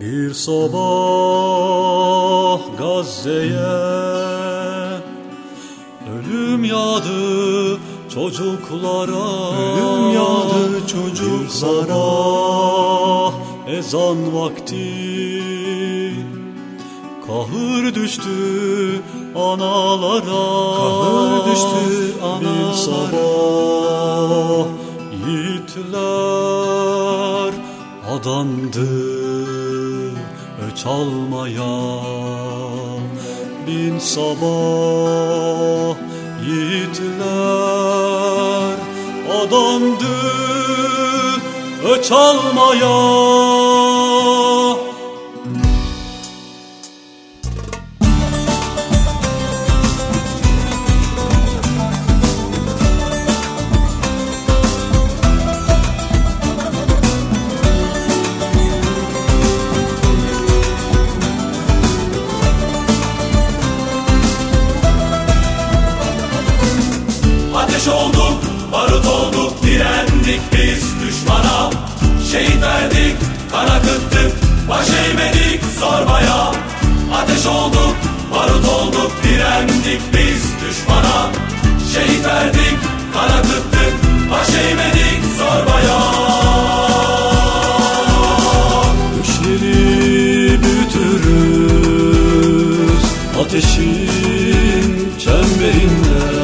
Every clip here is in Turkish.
Bir sabah Gazze'ye Ölüm yağdı çocuklara. Ölüm yağdı çocuklara. Bir sabah ezan vakti. Kahır düştü analara. Kahır düştü analara. Bir sabah yiğitler adandı öç almaya Bin sabah yiğitler adandı öç Ateş olduk, barut olduk, direndik biz düşmana. Şehit verdik, kan akıttık, baş eğmedik zorbaya Ateş olduk, barut olduk, direndik biz düşmana. Şehit verdik, kan akıttık, baş eğmedik zorbaya Düşleri büyütürüz ateşin çemberinde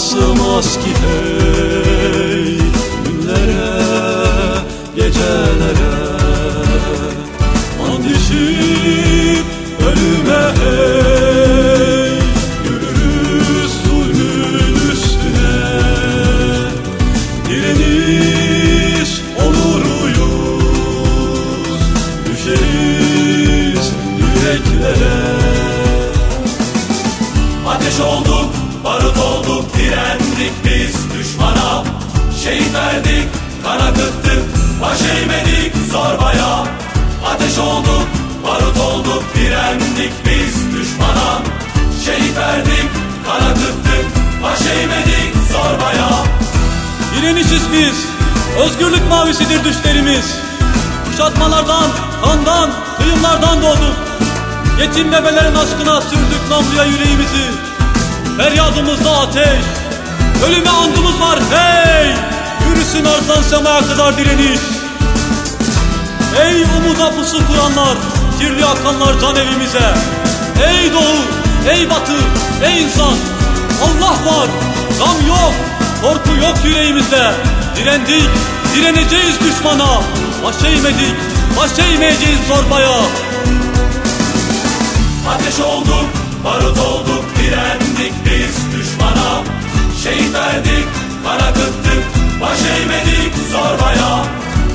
sığmaz ki hey günlere gecelere. And içip ölüme hey Yürürüz zulmün üstüne. Direniş oluruyuz Düşeriz yüreklere. Ateş olduk, barut olduk, direndik biz düşmana. Şehit verdik, kan akıttık, baş eğmedik zorbaya. Ateş olduk, barut olduk, direndik biz düşmana. Şehit verdik, kan akıttık, baş eğmedik zorbaya. Direnişiz biz, özgürlük mavisidir düşlerimiz. Kuşatmalardan, kandan, kıyımlardan doğduk. Yetim bebelerin aşkına sürdük namluya yüreğimizi Feryadımızda ateş, ölüme andımız var hey! Yürüsün arzdan semaya kadar direniş. Ey umuda pusu kuranlar, kirli akanlar can evimize. Ey doğu, ey batı, ey insan Allah var, gam yok, korku yok yüreğimizde. Direndik, direneceğiz düşmana. Baş eğmedik, baş eğmeyeceğiz zorbaya Ateş olduk, barut olduk, direndik Şehit verdik, kan akıttık, baş eğmedik zorbaya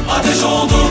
Ateş olduk,